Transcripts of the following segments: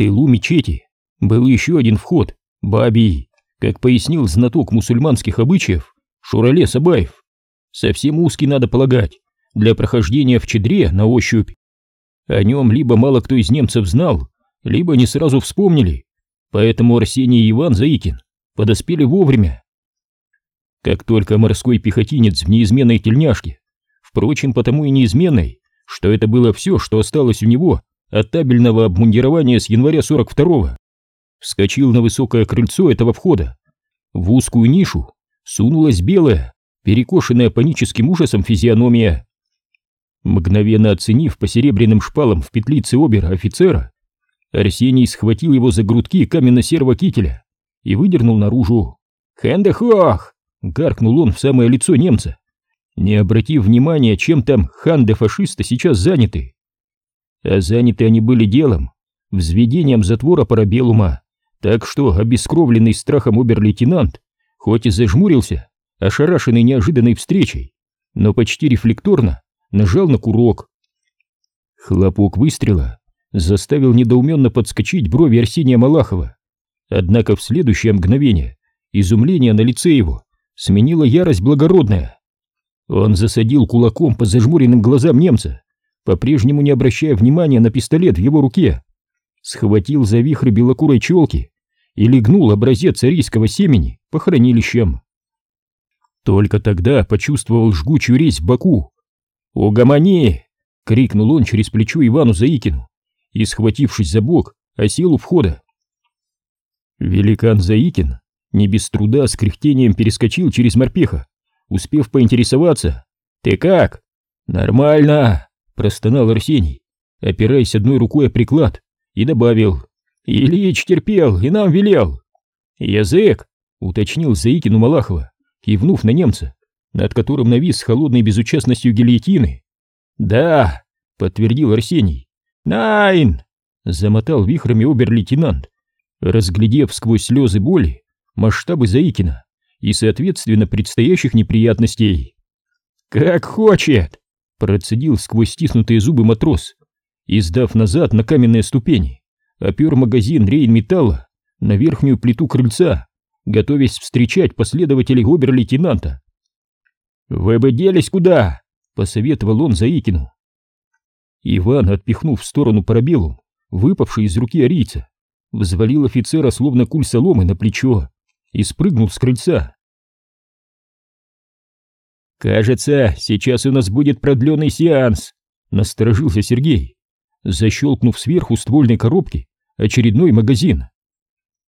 тылу мечети был еще один вход, Бабий, как пояснил знаток мусульманских обычаев Шурале Сабаев. Совсем узкий, надо полагать, для прохождения в чедре на ощупь. О нем либо мало кто из немцев знал, либо не сразу вспомнили, поэтому Арсений и Иван Заикин подоспели вовремя. Как только морской пехотинец в неизменной тельняшке, впрочем, потому и неизменной, что это было все, что осталось у него от табельного обмундирования с января 42-го, вскочил на высокое крыльцо этого входа. В узкую нишу сунулась белая, перекошенная паническим ужасом физиономия. Мгновенно оценив по серебряным шпалам в петлице обер-офицера, Арсений схватил его за грудки каменно-серого кителя и выдернул наружу. «Хэндехох!» — гаркнул он в самое лицо немца, не обратив внимания, чем там ханды-фашиста сейчас заняты. А заняты они были делом, взведением затвора парабеллума, так что обескровленный страхом обер-лейтенант, хоть и зажмурился, ошарашенный неожиданной встречей, но почти рефлекторно нажал на курок. Хлопок выстрела заставил недоуменно подскочить брови Арсения Малахова. Однако в следующее мгновение изумление на лице его сменило ярость благородная. Он засадил кулаком по зажмуренным глазам немца, по-прежнему не обращая внимания на пистолет в его руке, схватил за вихры белокурой челки и легнул образец арийского семени по хранилищам. Только тогда почувствовал жгучую резь в боку. «Угомони!» — крикнул он через плечо Ивану Заикину и, схватившись за бок, осел у входа. Великан Заикин не без труда с кряхтением перескочил через морпеха, успев поинтересоваться. «Ты как?» «Нормально!» — простонал Арсений, опираясь одной рукой о приклад, и добавил. «Ильич терпел и нам велел!» «Язык!» — уточнил Заикин у Малахова, кивнув на немца, над которым навис с холодной безучастностью гильотины. «Да!» — подтвердил Арсений. «Найн!» — замотал вихрами обер-лейтенант, разглядев сквозь слезы боли масштабы Заикина и, соответственно, предстоящих неприятностей. «Как хочет!» — процедил сквозь стиснутые зубы матрос и, сдав назад на каменные ступени, опер магазин рейн-металла на верхнюю плиту крыльца, готовясь встречать последователей обер-лейтенанта. «Вы бы делись куда?» — посоветовал он Заикину. Иван, отпихнув в сторону парабеллум, выпавший из руки арийца, взвалил офицера словно куль соломы на плечо и спрыгнул с крыльца. «Кажется, сейчас у нас будет продленный сеанс», — насторожился Сергей, защелкнув сверху ствольной коробки очередной магазин.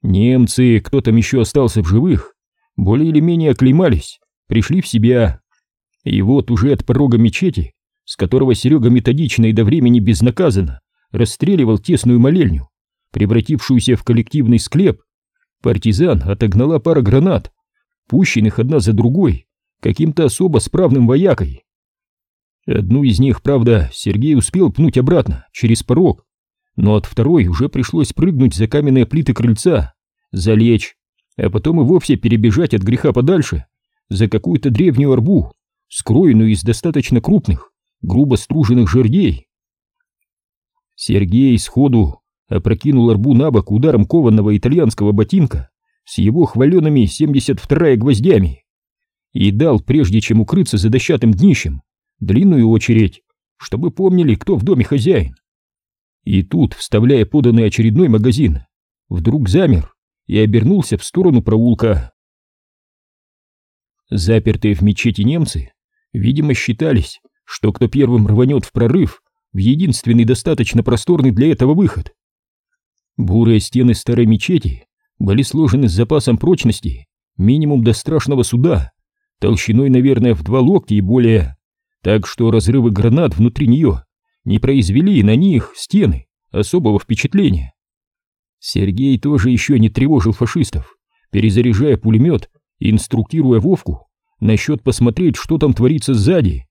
Немцы, кто там еще остался в живых, более или менее оклемались, пришли в себя. И вот уже от порога мечети, с которого Серега методично и до времени безнаказанно расстреливал тесную молельню, превратившуюся в коллективный склеп, партизан отогнала пара гранат, пущенных одна за другой каким-то особо справным воякой. Одну из них, правда, Сергей успел пнуть обратно, через порог, но от второй уже пришлось прыгнуть за каменные плиты крыльца, залечь, а потом и вовсе перебежать от греха подальше за какую-то древнюю арбу, скроенную из достаточно крупных, грубо струженных жердей. Сергей сходу опрокинул арбу на бок ударом кованого итальянского ботинка с его хваленными 72-я гвоздями и дал, прежде чем укрыться за дощатым днищем, длинную очередь, чтобы помнили, кто в доме хозяин. И тут, вставляя поданный очередной магазин, вдруг замер и обернулся в сторону проулка. Запертые в мечети немцы, видимо, считались, что кто первым рванет в прорыв в единственный достаточно просторный для этого выход. Бурые стены старой мечети были сложены с запасом прочности минимум до страшного суда, толщиной, наверное, в два локтя и более, так что разрывы гранат внутри нее не произвели на них, стены, особого впечатления. Сергей тоже еще не тревожил фашистов, перезаряжая пулемет и инструктируя Вовку насчет посмотреть, что там творится сзади.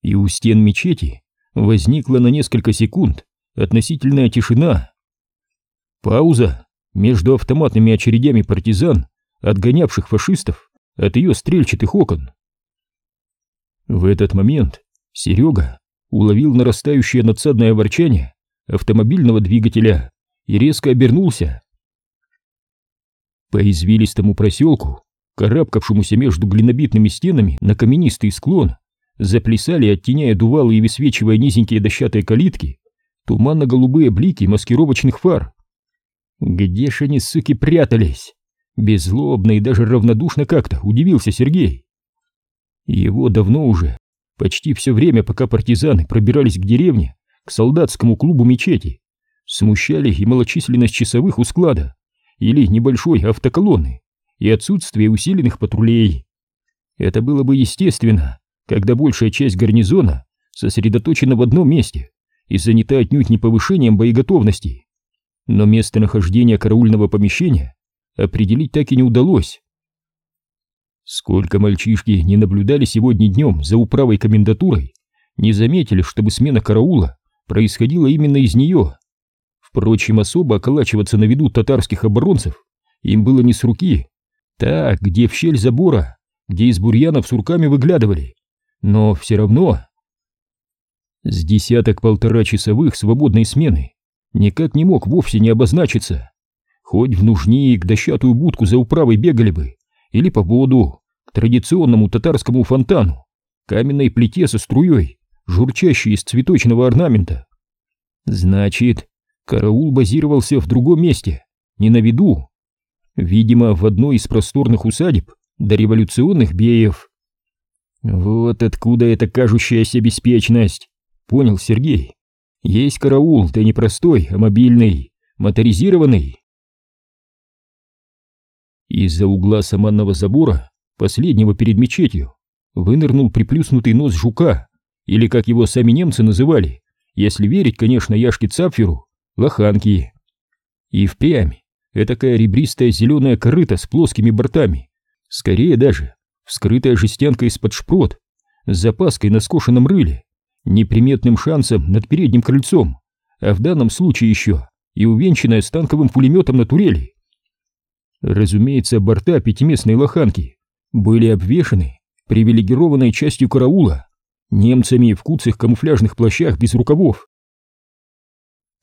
И у стен мечети возникла на несколько секунд относительная тишина. Пауза между автоматными очередями партизан, отгонявших фашистов от ее стрельчатых окон. В этот момент Серега уловил нарастающее надсадное ворчание автомобильного двигателя и резко обернулся. По извилистому проселку, карабкавшемуся между глинобитными стенами на каменистый склон, заплясали, оттеняя дувалы и высвечивая низенькие дощатые калитки, туманно-голубые блики маскировочных фар. Где ж они, суки, прятались? Беззлобно и даже равнодушно как-то удивился Сергей. Его давно уже, почти все время, пока партизаны пробирались к деревне, к солдатскому клубу мечети, смущали и малочисленность часовых у склада, или небольшой автоколонны, и отсутствие усиленных патрулей. Это было бы естественно, когда большая часть гарнизона сосредоточена в одном месте и занята отнюдь не повышением боеготовности. Но местонахождение караульного помещения определить так и не удалось. Сколько мальчишки не наблюдали сегодня днем за управой комендатурой, не заметили, чтобы смена караула происходила именно из нее. Впрочем, особо околачиваться на виду татарских оборонцев им было не с руки. Так, где в щель забора, где из бурьянов с урками выглядывали. Но все равно... С десяток-полтора часовых свободной смены никак не мог вовсе не обозначиться. Хоть в нужник дощатую будку за управой бегали бы, или по воду, к традиционному татарскому фонтану, каменной плите со струей, журчащей из цветочного орнамента. Значит, караул базировался в другом месте, не на виду. Видимо, в одной из просторных усадеб дореволюционных беев. Вот откуда эта кажущаяся беспечность, понял Сергей. Есть караул, да не простой, а мобильный, моторизированный. Из-за угла саманного забора, последнего перед мечетью, вынырнул приплюснутый нос жука, или, как его сами немцы называли, если верить, конечно, Яшке Цапферу, лоханки. И впрямь, этакая ребристая зеленая корыта с плоскими бортами, скорее даже вскрытая жестянка из-под шпрот, с запаской на скошенном рыле, неприметным шансом над передним крыльцом, а в данном случае еще и увенчанная станковым пулеметом на турели. Разумеется, борта пятиместной лоханки были обвешаны привилегированной частью караула, немцами в куцых камуфляжных плащах без рукавов.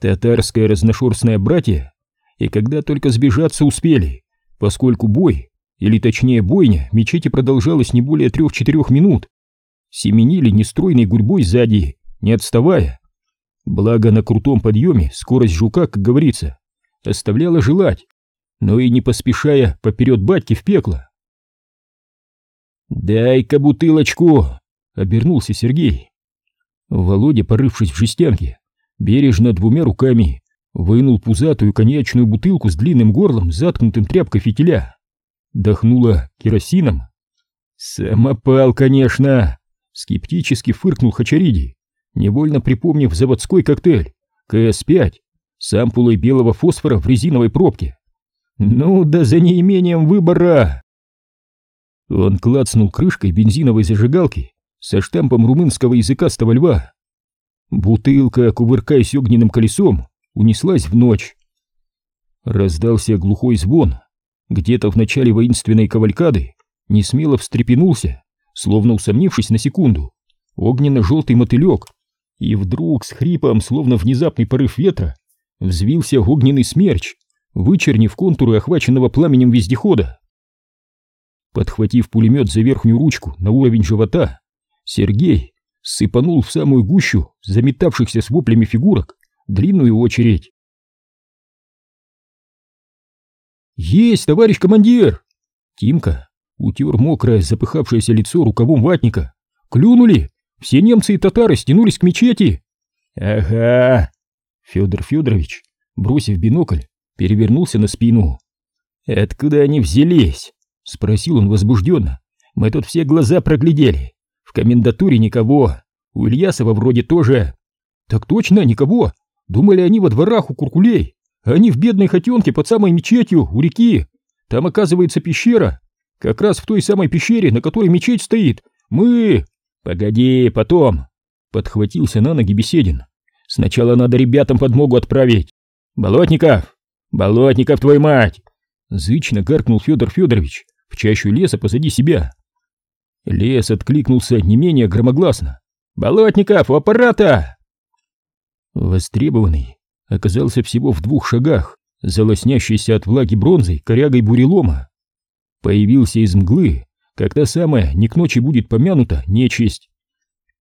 Татарское разношерстное братье, и когда только сбежаться успели, поскольку бой, или точнее бойня, мечети продолжалась не более трех-четырех минут, семенили нестройной гурьбой сзади, не отставая. Благо на крутом подъеме скорость жука, как говорится, оставляла желать, но и не поспешая поперед батьки в пекло. «Дай-ка бутылочку!» — обернулся Сергей. Володя, порывшись в жестянке, бережно двумя руками вынул пузатую коньячную бутылку с длинным горлом, заткнутым тряпкой фитиля. Дохнуло керосином. «Самопал, конечно!» — скептически фыркнул Хачариди, невольно припомнив заводской коктейль КС-5 с ампулой белого фосфора в резиновой пробке. «Ну да за неимением выбора!» Он клацнул крышкой бензиновой зажигалки со штампом румынского языкастого льва. Бутылка, кувыркаясь огненным колесом, унеслась в ночь. Раздался глухой звон. Где-то в начале воинственной кавалькады несмело встрепенулся, словно усомнившись на секунду, огненно-желтый мотылек, и вдруг с хрипом, словно внезапный порыв ветра, взвился огненный смерч, вычернив контуры охваченного пламенем вездехода. Подхватив пулемет за верхнюю ручку на уровень живота, Сергей сыпанул в самую гущу заметавшихся с воплями фигурок длинную очередь. «Есть, товарищ командир!» Тимка утер мокрое запыхавшееся лицо рукавом ватника. «Клюнули! Все немцы и татары стянулись к мечети!» «Ага!» Федор Федорович, бросив бинокль, перевернулся на спину. «Откуда они взялись?» — спросил он возбужденно. «Мы тут все глаза проглядели. В комендатуре никого. У Ильясова вроде тоже. Так точно, никого. Думали они во дворах у куркулей. Они в бедной хотенке под самой мечетью, у реки. Там, оказывается, пещера. Как раз в той самой пещере, на которой мечеть стоит. Мы... Погоди, потом. Подхватился на ноги Беседин. Сначала надо ребятам подмогу отправить. Болотников! Болотников, твою мать! Зычно гаркнул Федор Федорович в чащу леса позади себя. Лес откликнулся не менее громогласно. «Болотников, у аппарата!» Востребованный, оказался всего в двух шагах за лоснящейся от влаги бронзой корягой бурелома. Появился из мглы, когда самая не к ночи будет помянута нечисть.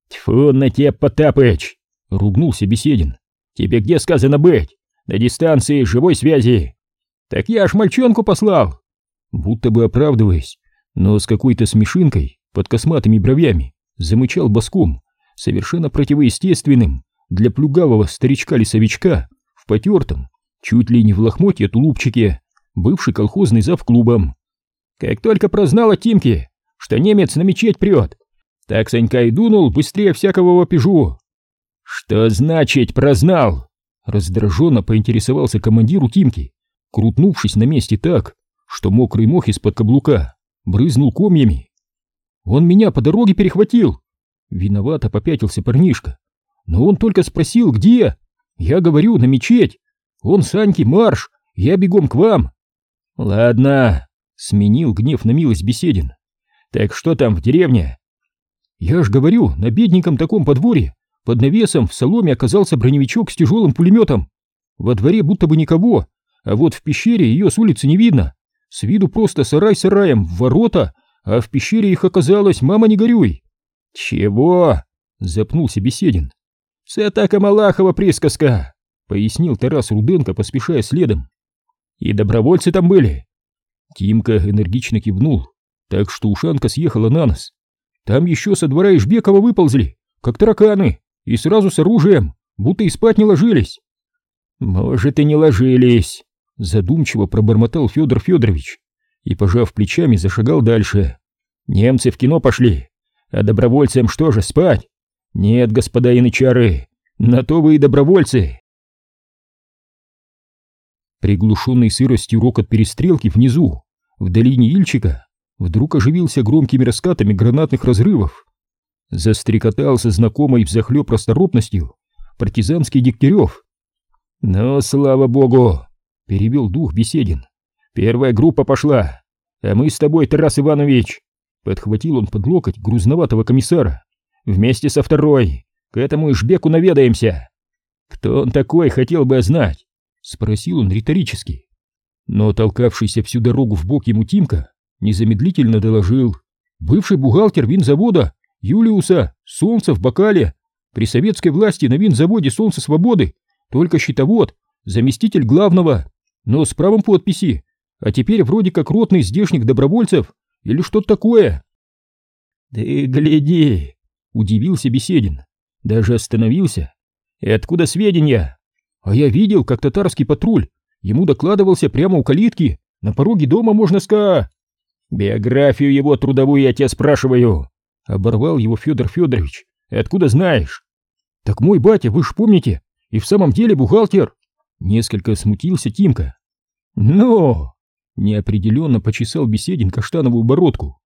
«Тьфу на тебя, Потапыч!» — ругнулся Беседин. «Тебе где сказано быть? На дистанции живой связи!» «Так я ж мальчонку послал!» Будто бы оправдываясь, но с какой-то смешинкой под косматыми бровями замычал боском, совершенно противоестественным для плюгавого старичка-лесовичка в потертом, чуть ли не в лохмотье тулупчике, бывший колхозный зав клубом. Как только прознал о Тимке, что немец на мечеть прет, так Санька и дунул быстрее всякого вопежу. «Что значит прознал?» Раздраженно поинтересовался командиру Тимки, крутнувшись на месте так, что мокрый мох из-под каблука брызнул комьями. «Он меня по дороге перехватил!» Виновато попятился парнишка. «Но он только спросил, где?» «Я говорю, на мечеть!» «Он, Саньки, марш! Я бегом к вам!» «Ладно!» — сменил гнев на милость Беседин. «Так что там в деревне?» «Я ж говорю, на бедненьком таком подворье под навесом в соломе оказался броневичок с тяжелым пулеметом. Во дворе будто бы никого, а вот в пещере ее с улицы не видно. С виду просто сарай сараем, ворота, а в пещере их оказалось, мама не горюй. Чего? Запнулся Беседин. Це така Малахова присказка, пояснил Тарас Руденко, поспешая следом. И добровольцы там были. Тимка энергично кивнул, так что ушанка съехала на нос. Там еще со двора Ижбекова выползли, как тараканы, и сразу с оружием, будто и спать не ложились. Может, и не ложились, задумчиво пробормотал Федор Федорович и, пожав плечами, зашагал дальше. Немцы в кино пошли, а добровольцам что же, спать? Нет, господа янычары, на то вы и добровольцы. Приглушенный сыростью рокот перестрелки внизу, в долине Ильчика, вдруг оживился громкими раскатами гранатных разрывов. Застрекотался знакомой взахлеб расторопностью партизанский Дегтярев. «Ну, слава богу!» — перевел дух Беседин. «Первая группа пошла, а мы с тобой, Тарас Иванович!» Подхватил он под локоть грузноватого комиссара. «Вместе со второй, к этому Ишбеку наведаемся!» «Кто он такой, хотел бы знать?» — спросил он риторически. Но толкавшийся всю дорогу в бок ему Тимка незамедлительно доложил. «Бывший бухгалтер винзавода Юлиуса, солнце в бокале. При советской власти на винзаводе «Солнце свободы» только счетовод, заместитель главного, но с правом подписи, а теперь вроде как ротный здешних добровольцев или что-то такое. «Ты гляди!» — удивился Беседин, даже остановился. «И откуда сведения?» «А я видел, как татарский патруль ему докладывался прямо у калитки, на пороге дома, можно сказать...» «Биографию его трудовую я тебя спрашиваю!» Оборвал его Федор Федорович. «Откуда знаешь?» «Так мой батя, вы ж помните, и в самом деле бухгалтер!» Несколько смутился Тимка. «Но!» — неопределенно почесал Беседин каштановую бородку.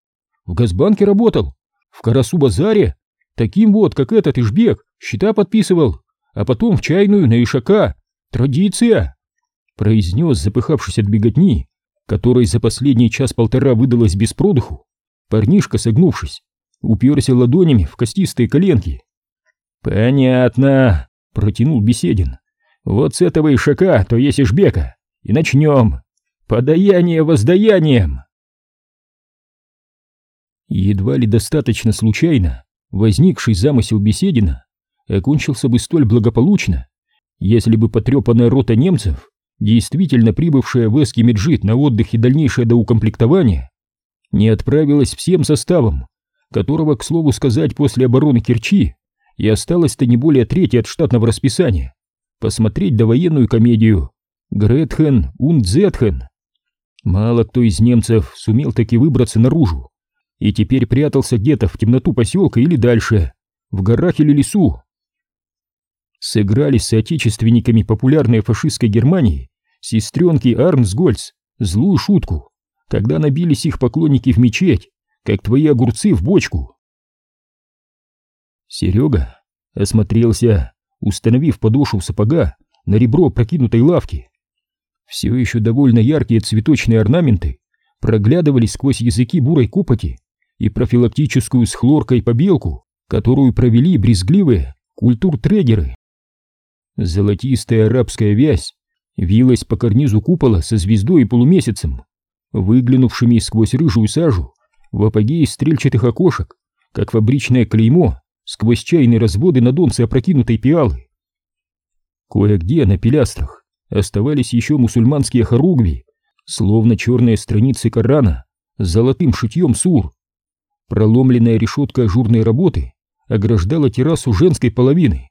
«В Газбанке работал, в Карасу-базаре, таким вот, как этот Ишбек, счета подписывал, а потом в чайную на Ишака. Традиция!» Произнес, запыхавшись от беготни, которой за последний час-полтора выдалось без продыху, парнишка, согнувшись, уперся ладонями в костистые коленки. «Понятно», — протянул Беседин. «Вот с этого ишака, то есть ишбека, и начнем. Подаяние воздаянием». Едва ли достаточно случайно возникший замысел Беседина окончился бы столь благополучно, если бы потрепанная рота немцев, действительно прибывшая в Эскимеджит на отдых и дальнейшее доукомплектование, не отправилась всем составом которого, к слову сказать, после обороны Керчи и осталось-то не более трети от штатного расписания, посмотреть довоенную комедию «Гретхен und Зетхен». Мало кто из немцев сумел таки выбраться наружу и теперь прятался где-то в темноту поселка или дальше, в горах или лесу. Сыграли с соотечественниками популярной фашистской Германии сестренки Арнсгольц злую шутку, когда набились их поклонники в мечеть как твои огурцы в бочку. Серега осмотрелся, установив подошву сапога на ребро прокинутой лавки. Все еще довольно яркие цветочные орнаменты проглядывали сквозь языки бурой копоти и профилактическую с хлоркой побелку, которую провели брезгливые культуртрегеры. Золотистая арабская вязь вилась по карнизу купола со звездой и полумесяцем, выглянувшими сквозь рыжую сажу в апогее стрельчатых окошек, как фабричное клеймо сквозь чайные разводы на донце опрокинутой пиалы. Кое-где на пилястрах оставались еще мусульманские хоругви, словно черные страницы Корана с золотым шитьем сур. Проломленная решетка ажурной работы ограждала террасу женской половины.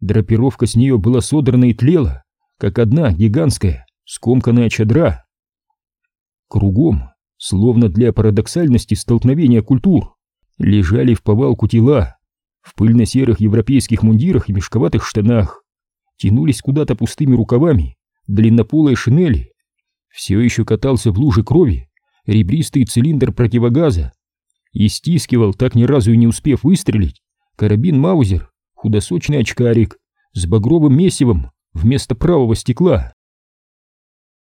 Драпировка с нее была содрана и тлела, как одна гигантская скомканная чадра. Кругом, словно для парадоксальности столкновения культур, лежали в повалку тела, в пыльно-серых европейских мундирах и мешковатых штанах, тянулись куда-то пустыми рукавами длиннополые шинели. Все еще катался в луже крови ребристый цилиндр противогаза и стискивал, так ни разу и не успев выстрелить, карабин Маузер, худосочный очкарик с багровым месивом вместо правого стекла.